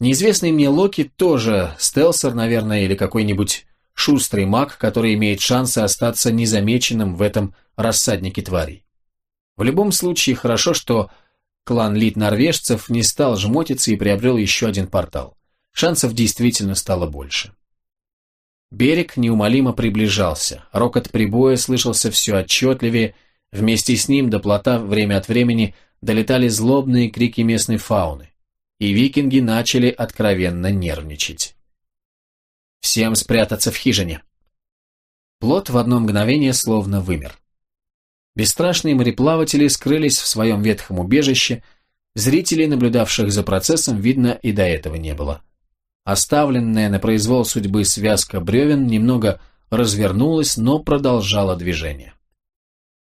Неизвестный мне Локи тоже стелсер, наверное, или какой-нибудь шустрый маг, который имеет шансы остаться незамеченным в этом рассаднике тварей. В любом случае, хорошо, что клан Лид норвежцев не стал жмотиться и приобрел еще один портал. Шансов действительно стало больше. Берег неумолимо приближался, рокот прибоя слышался все отчетливее, вместе с ним до плота время от времени долетали злобные крики местной фауны, и викинги начали откровенно нервничать. «Всем спрятаться в хижине!» Плот в одно мгновение словно вымер. Бесстрашные мореплаватели скрылись в своем ветхом убежище, зрителей, наблюдавших за процессом, видно и до этого не было. Оставленная на произвол судьбы связка бревен немного развернулась, но продолжала движение.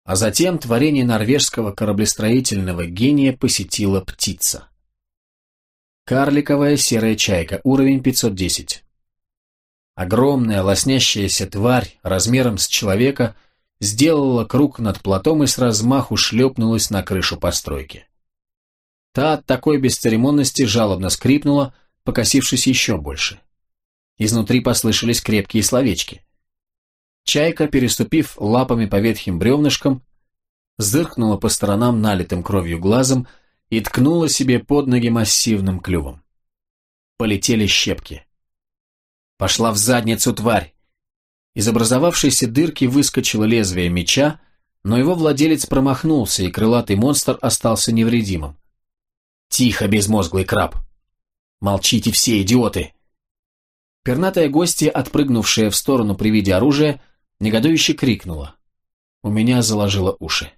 А затем творение норвежского кораблестроительного гения посетила птица. Карликовая серая чайка, уровень 510. Огромная лоснящаяся тварь размером с человека сделала круг над платом и с размаху шлепнулась на крышу постройки. Та от такой бесцеремонности жалобно скрипнула, покосившись еще больше. Изнутри послышались крепкие словечки. Чайка, переступив лапами по ветхим бревнышкам, зыркнула по сторонам налитым кровью глазом и ткнула себе под ноги массивным клювом. Полетели щепки. Пошла в задницу тварь. Из образовавшейся дырки выскочило лезвие меча, но его владелец промахнулся, и крылатый монстр остался невредимым. «Тихо, безмозглый краб!» Молчите все, идиоты!» Пернатая гостья, отпрыгнувшая в сторону при виде оружия, негодующе крикнула. У меня заложило уши.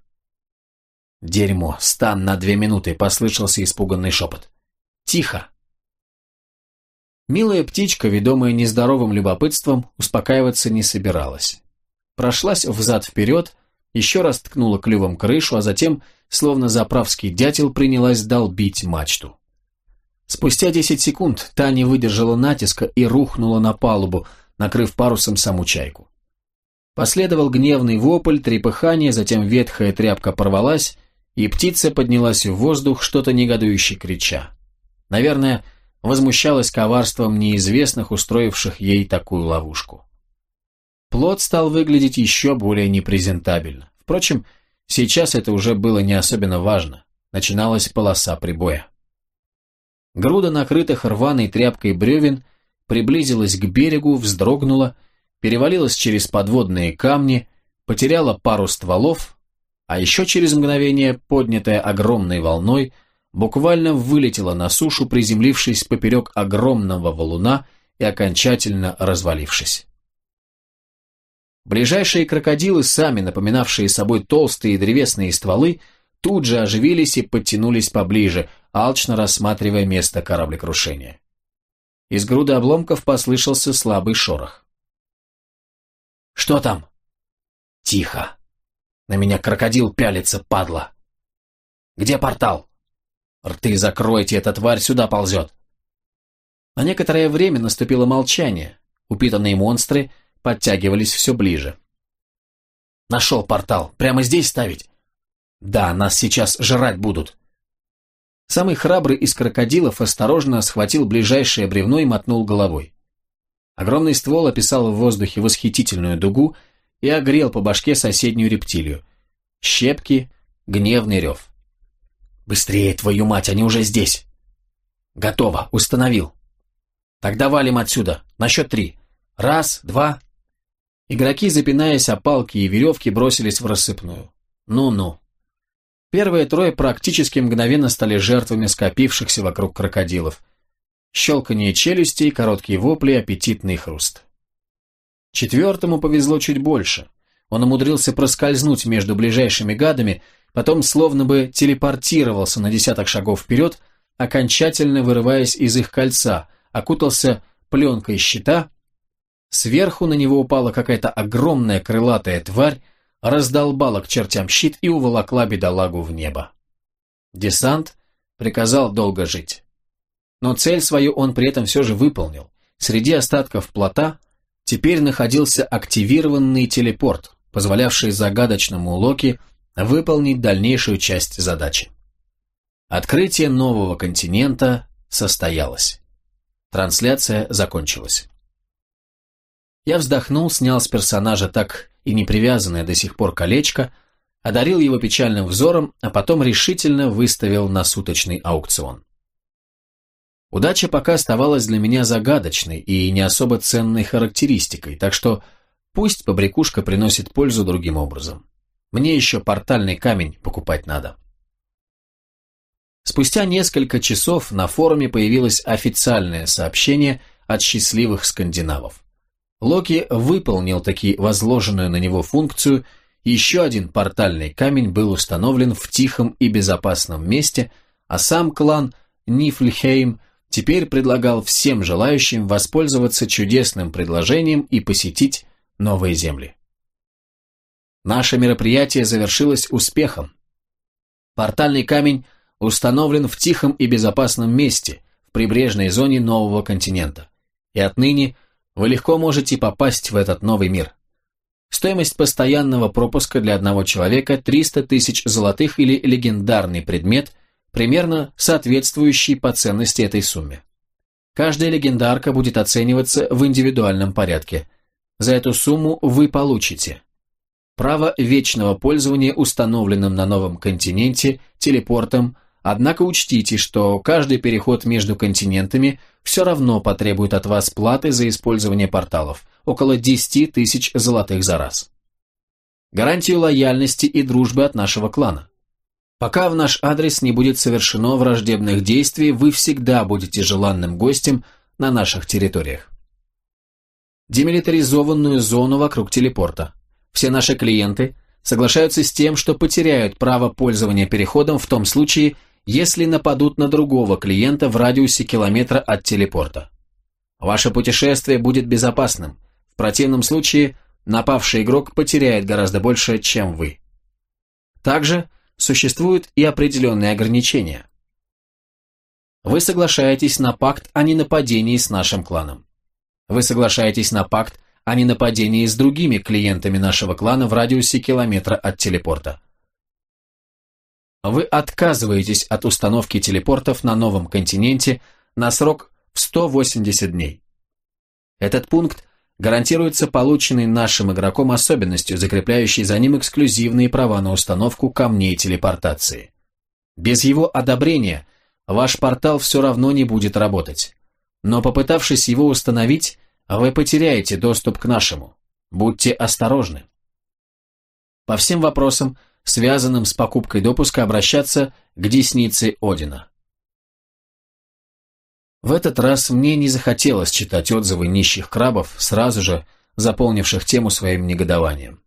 «Дерьмо! Стан на две минуты!» — послышался испуганный шепот. «Тихо!» Милая птичка, ведомая нездоровым любопытством, успокаиваться не собиралась. Прошлась взад-вперед, еще раз ткнула клювом крышу, а затем, словно заправский дятел, принялась долбить мачту. Спустя 10 секунд та не выдержала натиска и рухнула на палубу, накрыв парусом саму чайку. Последовал гневный вопль, трепыхание, затем ветхая тряпка порвалась, и птица поднялась в воздух, что-то негодующе крича. Наверное, возмущалась коварством неизвестных, устроивших ей такую ловушку. Плод стал выглядеть еще более непрезентабельно. Впрочем, сейчас это уже было не особенно важно. Начиналась полоса прибоя. Груда накрытых рваной тряпкой бревен приблизилась к берегу, вздрогнула, перевалилась через подводные камни, потеряла пару стволов, а еще через мгновение, поднятая огромной волной, буквально вылетела на сушу, приземлившись поперек огромного валуна и окончательно развалившись. Ближайшие крокодилы, сами напоминавшие собой толстые древесные стволы, тут же оживились и подтянулись поближе, алчно рассматривая место кораблекрушения. Из груды обломков послышался слабый шорох. «Что там?» «Тихо. На меня крокодил пялится, падла. Где портал?» «Рты закройте, эта тварь сюда ползет!» На некоторое время наступило молчание. Упитанные монстры подтягивались все ближе. «Нашел портал. Прямо здесь ставить?» «Да, нас сейчас жрать будут. Самый храбрый из крокодилов осторожно схватил ближайшее бревно и мотнул головой. Огромный ствол описал в воздухе восхитительную дугу и огрел по башке соседнюю рептилию. Щепки, гневный рев. «Быстрее, твою мать, они уже здесь!» «Готово, установил!» «Тогда валим отсюда, на счет три. Раз, два...» Игроки, запинаясь о палки и веревки, бросились в рассыпную. «Ну-ну, Первые трое практически мгновенно стали жертвами скопившихся вокруг крокодилов. Щелканье челюстей, короткие вопли, аппетитный хруст. Четвертому повезло чуть больше. Он умудрился проскользнуть между ближайшими гадами, потом словно бы телепортировался на десяток шагов вперед, окончательно вырываясь из их кольца, окутался пленкой щита. Сверху на него упала какая-то огромная крылатая тварь, раздолбала к чертям щит и уволокла бедолагу в небо. Десант приказал долго жить. Но цель свою он при этом все же выполнил. Среди остатков плота теперь находился активированный телепорт, позволявший загадочному Локи выполнить дальнейшую часть задачи. Открытие нового континента состоялось. Трансляция закончилась. Я вздохнул, снял с персонажа так и не привязанное до сих пор колечко, одарил его печальным взором, а потом решительно выставил на суточный аукцион. Удача пока оставалась для меня загадочной и не особо ценной характеристикой, так что пусть побрякушка приносит пользу другим образом. Мне еще портальный камень покупать надо. Спустя несколько часов на форуме появилось официальное сообщение от счастливых скандинавов. Локи выполнил таки возложенную на него функцию, еще один портальный камень был установлен в тихом и безопасном месте, а сам клан Нифльхейм теперь предлагал всем желающим воспользоваться чудесным предложением и посетить новые земли. Наше мероприятие завершилось успехом. Портальный камень установлен в тихом и безопасном месте, в прибрежной зоне нового континента. И отныне – вы легко можете попасть в этот новый мир. Стоимость постоянного пропуска для одного человека 300 тысяч золотых или легендарный предмет, примерно соответствующий по ценности этой сумме. Каждая легендарка будет оцениваться в индивидуальном порядке. За эту сумму вы получите право вечного пользования установленным на новом континенте телепортом – Однако учтите, что каждый переход между континентами все равно потребует от вас платы за использование порталов, около 10 тысяч золотых за раз. Гарантию лояльности и дружбы от нашего клана. Пока в наш адрес не будет совершено враждебных действий, вы всегда будете желанным гостем на наших территориях. Демилитаризованную зону вокруг телепорта. Все наши клиенты соглашаются с тем, что потеряют право пользования переходом в том случае, если нападут на другого клиента в радиусе километра от телепорта. Ваше путешествие будет безопасным. В противном случае напавший игрок потеряет гораздо больше, чем вы. Также существуют и определенные ограничения. Вы соглашаетесь на пакт о ненападении с нашим кланом. Вы соглашаетесь на пакт о ненападении с другими клиентами нашего клана в радиусе километра от телепорта. Вы отказываетесь от установки телепортов на новом континенте на срок в 180 дней. Этот пункт гарантируется полученной нашим игроком особенностью, закрепляющей за ним эксклюзивные права на установку камней телепортации. Без его одобрения ваш портал все равно не будет работать. Но попытавшись его установить, вы потеряете доступ к нашему. Будьте осторожны. По всем вопросам – связанным с покупкой допуска, обращаться к деснице Одина. В этот раз мне не захотелось читать отзывы нищих крабов, сразу же заполнивших тему своим негодованием.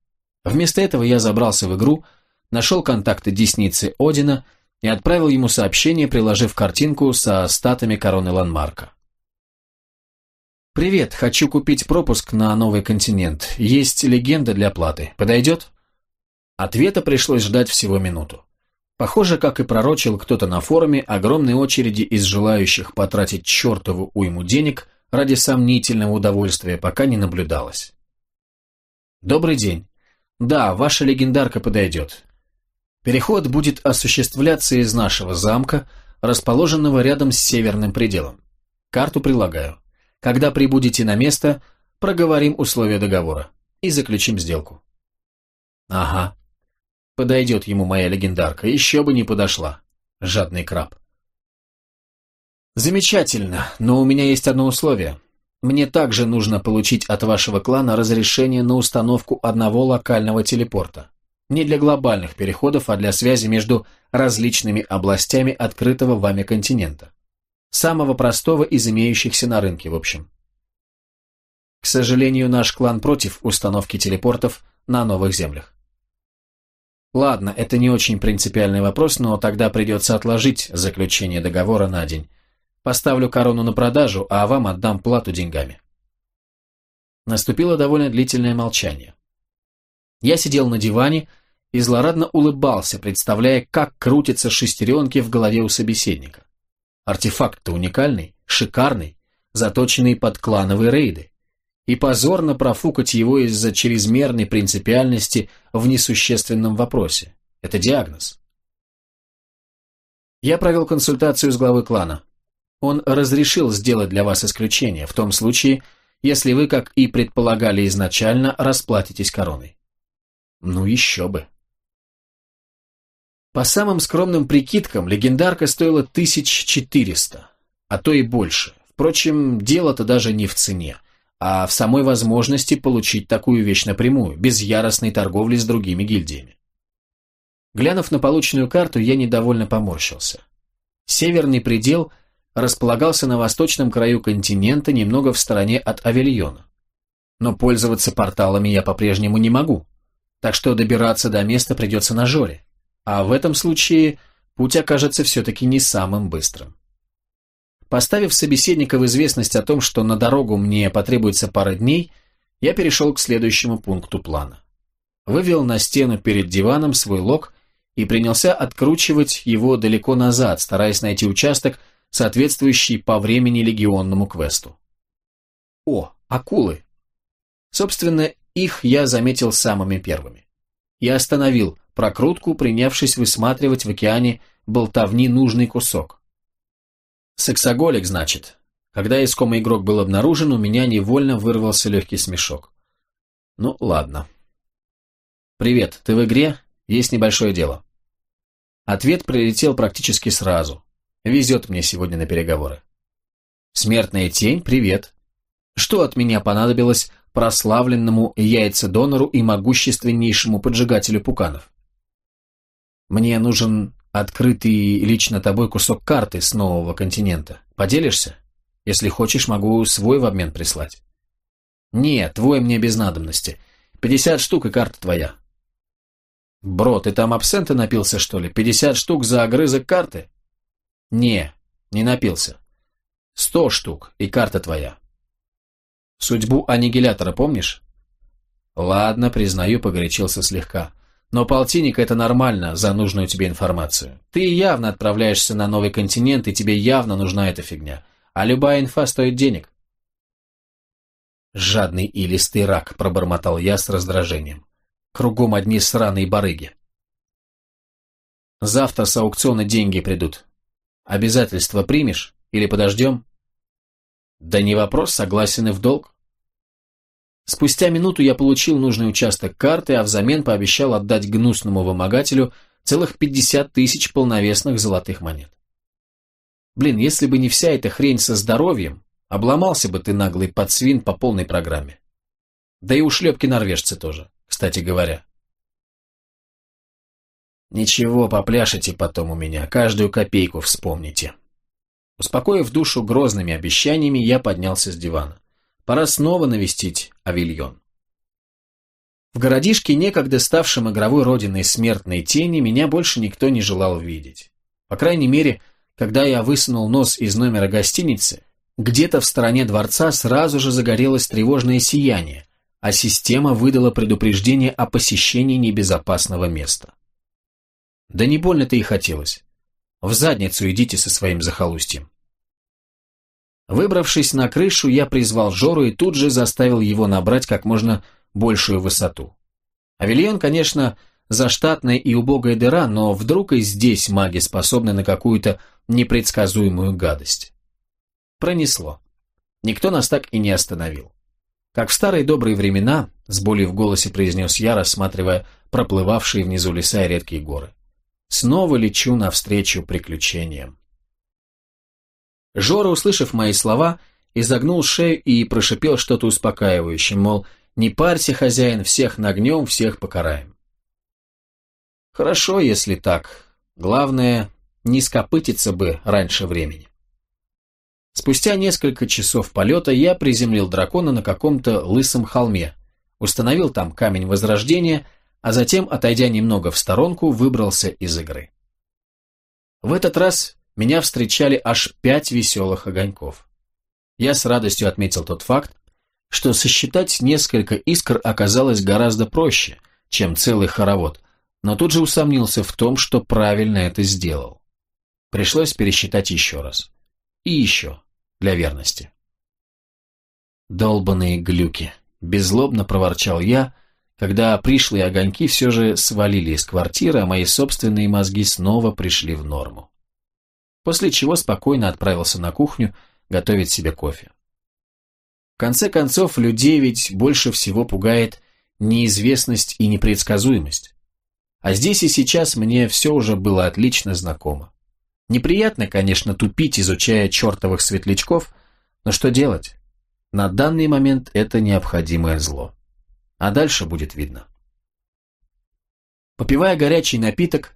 Вместо этого я забрался в игру, нашел контакты десницы Одина и отправил ему сообщение, приложив картинку со статами короны Ланмарка. «Привет, хочу купить пропуск на новый континент. Есть легенда для платы. Подойдет?» Ответа пришлось ждать всего минуту. Похоже, как и пророчил кто-то на форуме, огромной очереди из желающих потратить чертову уйму денег ради сомнительного удовольствия пока не наблюдалось. Добрый день. Да, ваша легендарка подойдет. Переход будет осуществляться из нашего замка, расположенного рядом с северным пределом. Карту прилагаю. Когда прибудете на место, проговорим условия договора и заключим сделку. Ага, Подойдет ему моя легендарка, еще бы не подошла. Жадный краб. Замечательно, но у меня есть одно условие. Мне также нужно получить от вашего клана разрешение на установку одного локального телепорта. Не для глобальных переходов, а для связи между различными областями открытого вами континента. Самого простого из имеющихся на рынке, в общем. К сожалению, наш клан против установки телепортов на новых землях. Ладно, это не очень принципиальный вопрос, но тогда придется отложить заключение договора на день. Поставлю корону на продажу, а вам отдам плату деньгами. Наступило довольно длительное молчание. Я сидел на диване и злорадно улыбался, представляя, как крутятся шестеренки в голове у собеседника. Артефакт-то уникальный, шикарный, заточенный под клановые рейды и позорно профукать его из-за чрезмерной принципиальности в несущественном вопросе. Это диагноз. Я провел консультацию с главой клана. Он разрешил сделать для вас исключение, в том случае, если вы, как и предполагали изначально, расплатитесь короной. Ну еще бы. По самым скромным прикидкам, легендарка стоила 1400, а то и больше. Впрочем, дело-то даже не в цене, а в самой возможности получить такую вещь напрямую, без яростной торговли с другими гильдиями. Глянув на полученную карту, я недовольно поморщился. Северный предел располагался на восточном краю континента, немного в стороне от Авельона. Но пользоваться порталами я по-прежнему не могу, так что добираться до места придется на Жоре а в этом случае путь окажется все-таки не самым быстрым. Поставив собеседника в известность о том, что на дорогу мне потребуется пара дней, я перешел к следующему пункту плана. Вывел на стену перед диваном свой лог и принялся откручивать его далеко назад, стараясь найти участок, соответствующий по времени легионному квесту. О, акулы! Собственно, их я заметил самыми первыми. Я остановил прокрутку, принявшись высматривать в океане болтовни нужный кусок. Сексоголик, значит. Когда искомый игрок был обнаружен, у меня невольно вырвался легкий смешок. Ну, ладно. «Привет, ты в игре? Есть небольшое дело». Ответ прилетел практически сразу. Везет мне сегодня на переговоры. «Смертная тень, привет. Что от меня понадобилось прославленному яйцедонору и могущественнейшему поджигателю пуканов?» Мне нужен открытый лично тобой кусок карты с нового континента. Поделишься? Если хочешь, могу свой в обмен прислать. Нет, твой мне без надобности. Пятьдесят штук и карта твоя. Бро, ты там абсента напился, что ли? Пятьдесят штук за огрызок карты? Не, не напился. Сто штук и карта твоя. Судьбу аннигилятора помнишь? Ладно, признаю, погорячился слегка. Но полтинник – это нормально за нужную тебе информацию. Ты явно отправляешься на новый континент, и тебе явно нужна эта фигня. А любая инфа стоит денег. «Жадный и листый рак», – пробормотал я с раздражением. «Кругом одни сраные барыги». «Завтра с аукциона деньги придут. Обязательства примешь или подождем?» «Да не вопрос, согласен и в долг». Спустя минуту я получил нужный участок карты, а взамен пообещал отдать гнусному вымогателю целых 50 тысяч полновесных золотых монет. Блин, если бы не вся эта хрень со здоровьем, обломался бы ты, наглый подсвин, по полной программе. Да и ушлепки-норвежцы тоже, кстати говоря. Ничего, попляшите потом у меня, каждую копейку вспомните. Успокоив душу грозными обещаниями, я поднялся с дивана. Пора снова навестить Авильон. В городишке, некогда ставшем игровой родиной смертной тени, меня больше никто не желал видеть. По крайней мере, когда я высунул нос из номера гостиницы, где-то в стороне дворца сразу же загорелось тревожное сияние, а система выдала предупреждение о посещении небезопасного места. Да не больно-то и хотелось. В задницу идите со своим захолустьем. Выбравшись на крышу, я призвал Жору и тут же заставил его набрать как можно большую высоту. Авильон, конечно, заштатная и убогая дыра, но вдруг и здесь маги способны на какую-то непредсказуемую гадость. Пронесло. Никто нас так и не остановил. Как в старые добрые времена, с болью в голосе произнес я, рассматривая проплывавшие внизу леса и редкие горы. Снова лечу навстречу приключениям. Жора, услышав мои слова, изогнул шею и прошипел что-то успокаивающее, мол, не парься, хозяин, всех нагнем, всех покараем. Хорошо, если так. Главное, не скопытиться бы раньше времени. Спустя несколько часов полета я приземлил дракона на каком-то лысом холме, установил там камень возрождения, а затем, отойдя немного в сторонку, выбрался из игры. В этот раз меня встречали аж пять веселых огоньков. Я с радостью отметил тот факт, что сосчитать несколько искр оказалось гораздо проще, чем целый хоровод, но тут же усомнился в том, что правильно это сделал. Пришлось пересчитать еще раз. И еще, для верности. «Долбаные глюки!» – беззлобно проворчал я, когда пришлые огоньки все же свалили из квартиры, а мои собственные мозги снова пришли в норму. После чего спокойно отправился на кухню готовить себе кофе. В конце концов, людей ведь больше всего пугает неизвестность и непредсказуемость. А здесь и сейчас мне все уже было отлично знакомо. Неприятно, конечно, тупить, изучая чертовых светлячков, но что делать? На данный момент это необходимое зло. А дальше будет видно. Попивая горячий напиток,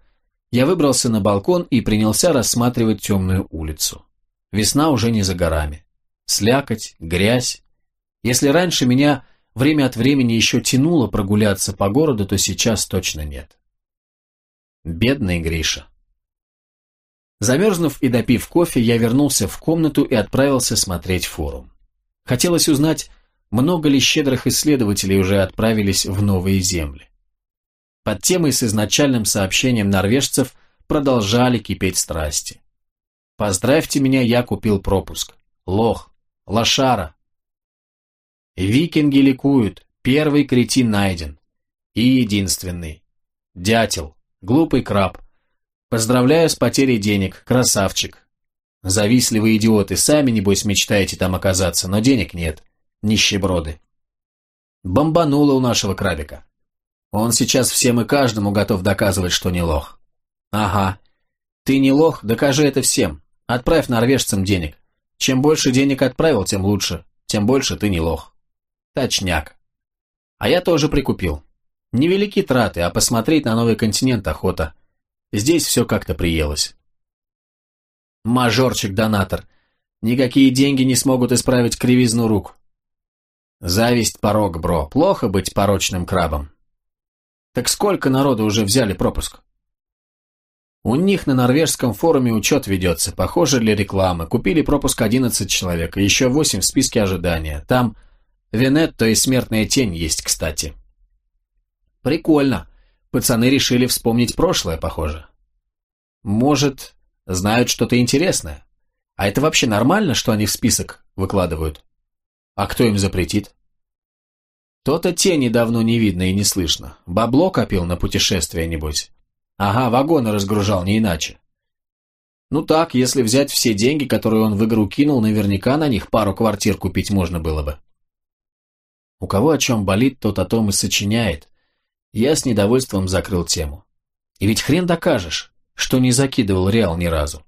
я выбрался на балкон и принялся рассматривать темную улицу. Весна уже не за горами. Слякоть, грязь. Если раньше меня время от времени еще тянуло прогуляться по городу, то сейчас точно нет. Бедный Гриша. Замерзнув и допив кофе, я вернулся в комнату и отправился смотреть форум. Хотелось узнать, много ли щедрых исследователей уже отправились в новые земли. Под темой с изначальным сообщением норвежцев продолжали кипеть страсти. «Поздравьте меня, я купил пропуск. Лох. Лошара». Викинги ликуют. Первый кретин найден. И единственный. Дятел. Глупый краб. Поздравляю с потерей денег, красавчик. Завистливые идиоты, сами, небось, мечтаете там оказаться, но денег нет. Нищеброды. Бомбануло у нашего крабика. Он сейчас всем и каждому готов доказывать, что не лох. Ага. Ты не лох, докажи это всем. Отправь норвежцам денег. Чем больше денег отправил, тем лучше. Тем больше ты не лох. Точняк. А я тоже прикупил. Невелики траты, а посмотреть на новый континент охота. Здесь все как-то приелось. Мажорчик-донатор. Никакие деньги не смогут исправить кривизну рук. Зависть порог, бро. Плохо быть порочным крабом. Так сколько народу уже взяли пропуск? У них на норвежском форуме учет ведется, похоже для рекламы. Купили пропуск 11 человек, еще 8 в списке ожидания. Там Венет, то есть смертная тень, есть, кстати. Прикольно. Пацаны решили вспомнить прошлое, похоже. Может, знают что-то интересное. А это вообще нормально, что они в список выкладывают? А кто им запретит? То-то тени давно не видно и не слышно. Бабло копил на путешествие, небось. Ага, вагоны разгружал, не иначе. Ну так, если взять все деньги, которые он в игру кинул, наверняка на них пару квартир купить можно было бы. У кого о чем болит, тот о том и сочиняет. Я с недовольством закрыл тему. И ведь хрен докажешь, что не закидывал Реал ни разу.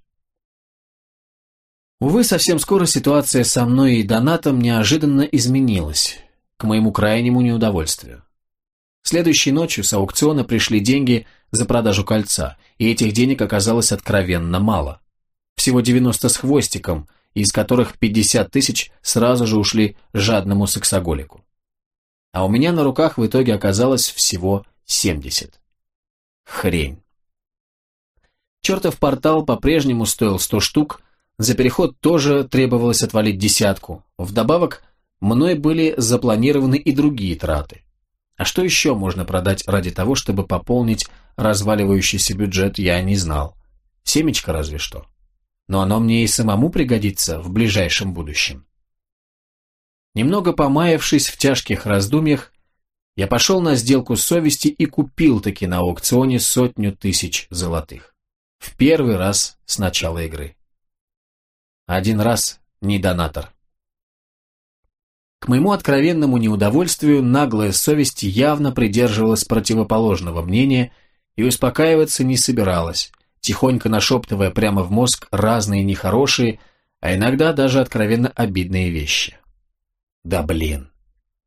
Увы, совсем скоро ситуация со мной и донатом неожиданно изменилась к моему крайнему неудовольствию. Следующей ночью с аукциона пришли деньги за продажу кольца, и этих денег оказалось откровенно мало. Всего 90 с хвостиком, из которых 50 тысяч сразу же ушли жадному сексоголику. А у меня на руках в итоге оказалось всего 70. Хрень. Чертов портал по-прежнему стоил 100 штук, за переход тоже требовалось отвалить десятку. Вдобавок, Мной были запланированы и другие траты. А что еще можно продать ради того, чтобы пополнить разваливающийся бюджет, я не знал. Семечко разве что. Но оно мне и самому пригодится в ближайшем будущем. Немного помаявшись в тяжких раздумьях, я пошел на сделку совести и купил таки на аукционе сотню тысяч золотых. В первый раз с начала игры. Один раз не донатор. К моему откровенному неудовольствию наглая совесть явно придерживалась противоположного мнения и успокаиваться не собиралась, тихонько нашептывая прямо в мозг разные нехорошие, а иногда даже откровенно обидные вещи. Да блин.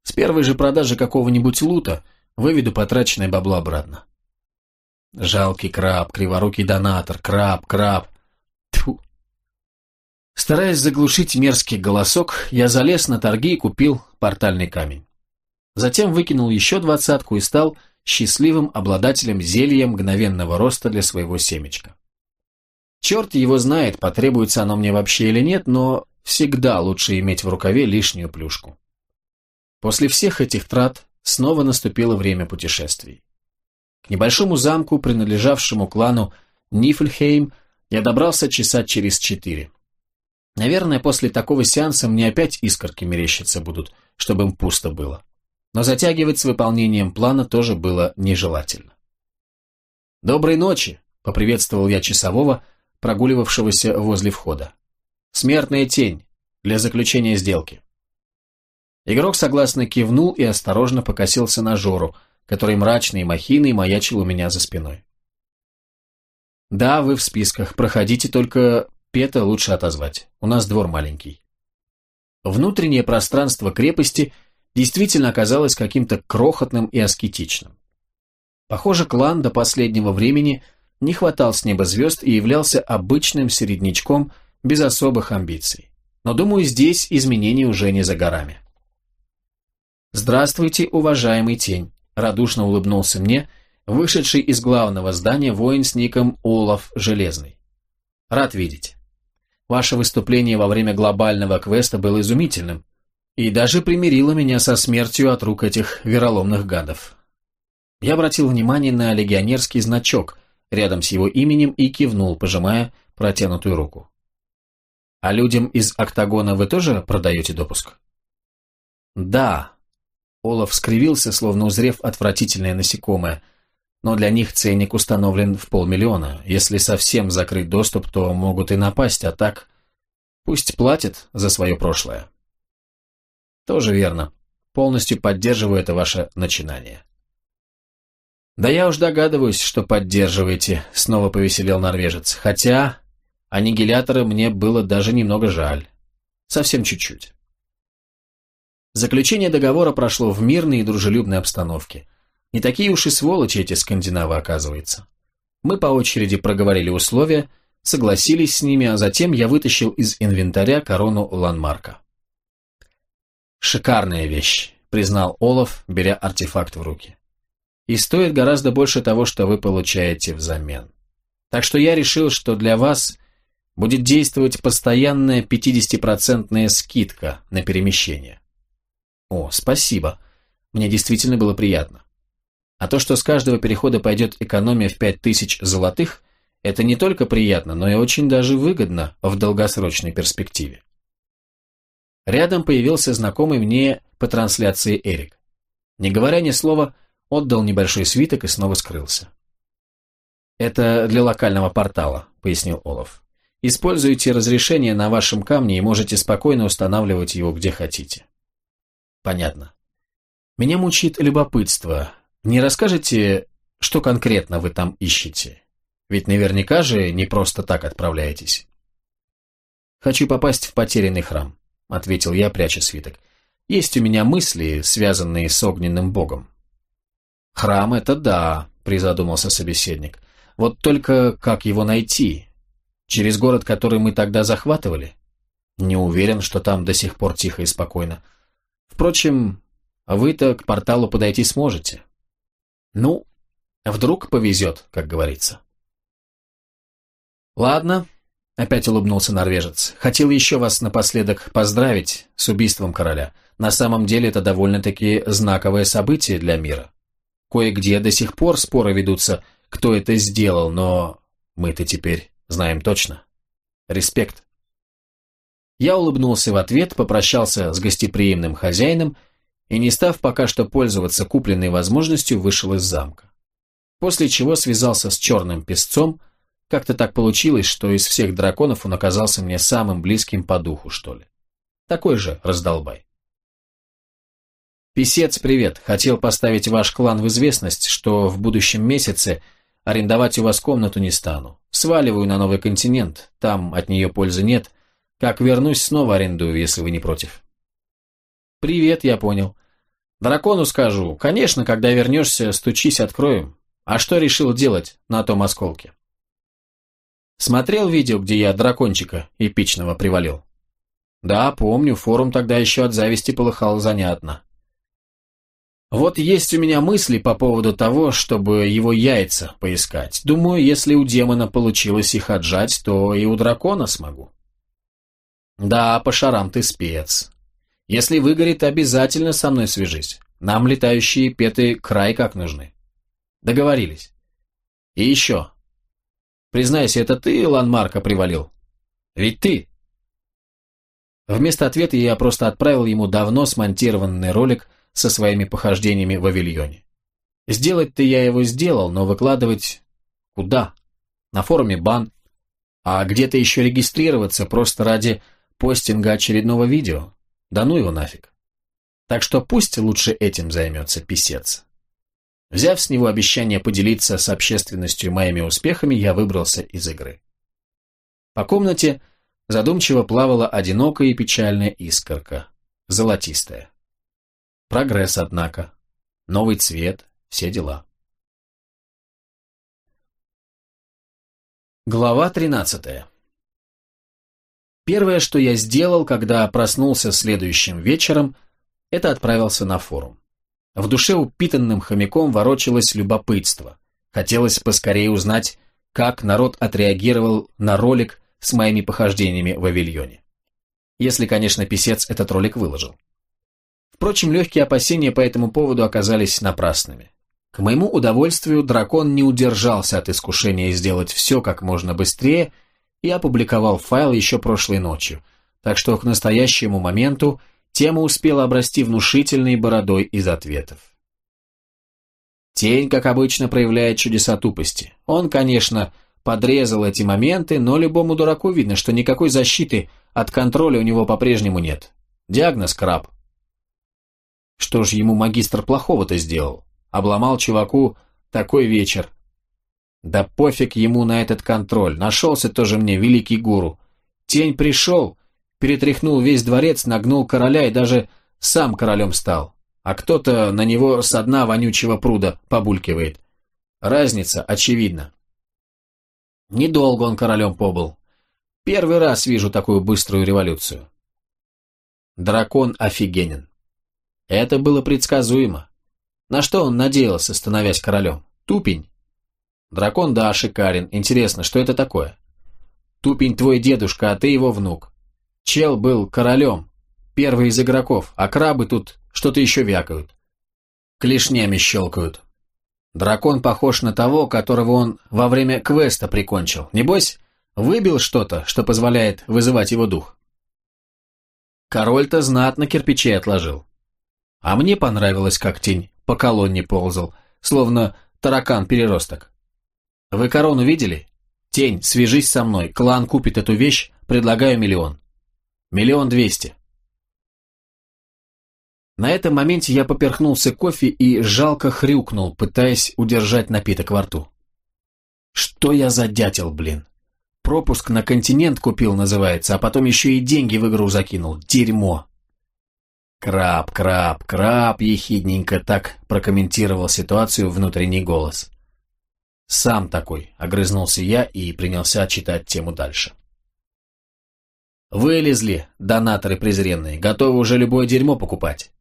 С первой же продажи какого-нибудь лута выведу потраченное бабло обратно. Жалкий краб, криворукий донатор, краб, краб. Стараясь заглушить мерзкий голосок, я залез на торги и купил портальный камень. Затем выкинул еще двадцатку и стал счастливым обладателем зелья мгновенного роста для своего семечка. Черт его знает, потребуется оно мне вообще или нет, но всегда лучше иметь в рукаве лишнюю плюшку. После всех этих трат снова наступило время путешествий. К небольшому замку, принадлежавшему клану Нифльхейм, я добрался часа через четыре. Наверное, после такого сеанса мне опять искорки мерещиться будут, чтобы им пусто было. Но затягивать с выполнением плана тоже было нежелательно. «Доброй ночи!» — поприветствовал я часового, прогуливавшегося возле входа. «Смертная тень для заключения сделки». Игрок согласно кивнул и осторожно покосился на Жору, который мрачный и махиной маячил у меня за спиной. «Да, вы в списках. Проходите, только Пета лучше отозвать. У нас двор маленький». Внутреннее пространство крепости действительно оказалось каким-то крохотным и аскетичным. Похоже, клан до последнего времени не хватал с неба звезд и являлся обычным середнячком без особых амбиций. Но, думаю, здесь изменения уже не за горами. «Здравствуйте, уважаемый тень», — радушно улыбнулся мне, вышедший из главного здания воин с ником Олаф Железный. «Рад видеть. Ваше выступление во время глобального квеста было изумительным и даже примирило меня со смертью от рук этих вероломных гадов. Я обратил внимание на легионерский значок рядом с его именем и кивнул, пожимая протянутую руку. «А людям из октагона вы тоже продаете допуск?» «Да». Олаф скривился, словно узрев отвратительное насекомое, но для них ценник установлен в полмиллиона. Если совсем закрыть доступ, то могут и напасть, а так пусть платят за свое прошлое. Тоже верно. Полностью поддерживаю это ваше начинание. Да я уж догадываюсь, что поддерживаете, снова повеселел норвежец. Хотя аннигиляторы мне было даже немного жаль. Совсем чуть-чуть. Заключение договора прошло в мирной и дружелюбной обстановке. Не такие уж и сволочи эти скандинавы, оказывается. Мы по очереди проговорили условия, согласились с ними, а затем я вытащил из инвентаря корону Ланмарка. «Шикарная вещь», — признал Олаф, беря артефакт в руки. «И стоит гораздо больше того, что вы получаете взамен. Так что я решил, что для вас будет действовать постоянная 50-процентная скидка на перемещение». «О, спасибо. Мне действительно было приятно. А то, что с каждого перехода пойдет экономия в 5000 золотых, это не только приятно, но и очень даже выгодно в долгосрочной перспективе. Рядом появился знакомый мне по трансляции Эрик. Не говоря ни слова, отдал небольшой свиток и снова скрылся. «Это для локального портала», — пояснил Олаф. «Используйте разрешение на вашем камне и можете спокойно устанавливать его где хотите». «Понятно. Меня мучит любопытство, не расскажете, что конкретно вы там ищете? Ведь наверняка же не просто так отправляетесь. Хочу попасть в потерянный храм, ответил я, пряча свиток. Есть у меня мысли, связанные с огненным богом. Храм — это да, призадумался собеседник. Вот только как его найти? Через город, который мы тогда захватывали? Не уверен, что там до сих пор тихо и спокойно. Впрочем, вы-то к порталу подойти сможете. Ну, вдруг повезет, как говорится. Ладно, опять улыбнулся норвежец. Хотел еще вас напоследок поздравить с убийством короля. На самом деле это довольно-таки знаковое событие для мира. Кое-где до сих пор споры ведутся, кто это сделал, но мы-то теперь знаем точно. Респект. Я улыбнулся в ответ, попрощался с гостеприимным хозяином и, не став пока что пользоваться купленной возможностью, вышел из замка. После чего связался с черным песцом, как-то так получилось, что из всех драконов он оказался мне самым близким по духу, что ли. Такой же раздолбай. «Песец, привет. Хотел поставить ваш клан в известность, что в будущем месяце арендовать у вас комнату не стану. Сваливаю на новый континент, там от нее пользы нет. Как вернусь, снова арендую, если вы не против». «Привет, я понял. Дракону скажу. Конечно, когда вернешься, стучись, откроем. А что решил делать на том осколке? Смотрел видео, где я дракончика эпичного привалил? Да, помню, форум тогда еще от зависти полыхал занятно. Вот есть у меня мысли по поводу того, чтобы его яйца поискать. Думаю, если у демона получилось их отжать, то и у дракона смогу. Да, по шарам ты спец. Если выгорит, обязательно со мной свяжись. Нам летающие петы край как нужны. Договорились. И еще. Признайся, это ты Ланмарка привалил? Ведь ты. Вместо ответа я просто отправил ему давно смонтированный ролик со своими похождениями в Авильоне. Сделать-то я его сделал, но выкладывать куда? На форуме бан. А где-то еще регистрироваться просто ради постинга очередного видео? Да ну его нафиг. Так что пусть лучше этим займется писец. Взяв с него обещание поделиться с общественностью моими успехами, я выбрался из игры. По комнате задумчиво плавала одинокая и печальная искорка, золотистая. Прогресс, однако. Новый цвет, все дела. Глава 13. Первое, что я сделал, когда проснулся следующим вечером, это отправился на форум. В душе упитанным хомяком ворочалось любопытство. Хотелось поскорее узнать, как народ отреагировал на ролик с моими похождениями в Авильоне. Если, конечно, писец этот ролик выложил. Впрочем, легкие опасения по этому поводу оказались напрасными. К моему удовольствию дракон не удержался от искушения сделать все как можно быстрее и опубликовал файл еще прошлой ночью, так что к настоящему моменту тема успела обрасти внушительной бородой из ответов. Тень, как обычно, проявляет чудеса тупости. Он, конечно, подрезал эти моменты, но любому дураку видно, что никакой защиты от контроля у него по-прежнему нет. Диагноз – краб. Что ж ему магистр плохого-то сделал? Обломал чуваку такой вечер. Да пофиг ему на этот контроль, нашелся тоже мне великий гуру. Тень пришел, перетряхнул весь дворец, нагнул короля и даже сам королем стал. А кто-то на него со дна вонючего пруда побулькивает. Разница очевидна. Недолго он королем побыл. Первый раз вижу такую быструю революцию. Дракон офигенен. Это было предсказуемо. На что он надеялся, становясь королем? Тупень. Дракон, да, шикарен. Интересно, что это такое? Тупень твой дедушка, а ты его внук. Чел был королем. Первый из игроков, а крабы тут что-то еще вякают. Клешнями щелкают. Дракон похож на того, которого он во время квеста прикончил. Небось, выбил что-то, что позволяет вызывать его дух. Король-то знатно кирпичей отложил. А мне понравилось, как тень по колонне ползал, словно таракан-переросток. Вы корону видели? Тень, свяжись со мной, клан купит эту вещь, предлагаю миллион. Миллион двести. На этом моменте я поперхнулся кофе и жалко хрюкнул, пытаясь удержать напиток во рту. Что я за дятел, блин? Пропуск на континент купил, называется, а потом еще и деньги в игру закинул. Дерьмо. «Краб, краб, краб!» – ехидненько так прокомментировал ситуацию внутренний голос. «Сам такой», – огрызнулся я и принялся читать тему дальше. «Вылезли, донаторы презренные, готовы уже любое дерьмо покупать».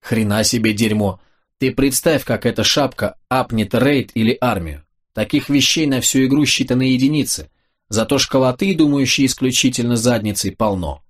«Хрена себе дерьмо! Ты представь, как эта шапка апнет рейд или армию. Таких вещей на всю игру считаны единицы, зато школоты, думающие исключительно задницей, полно».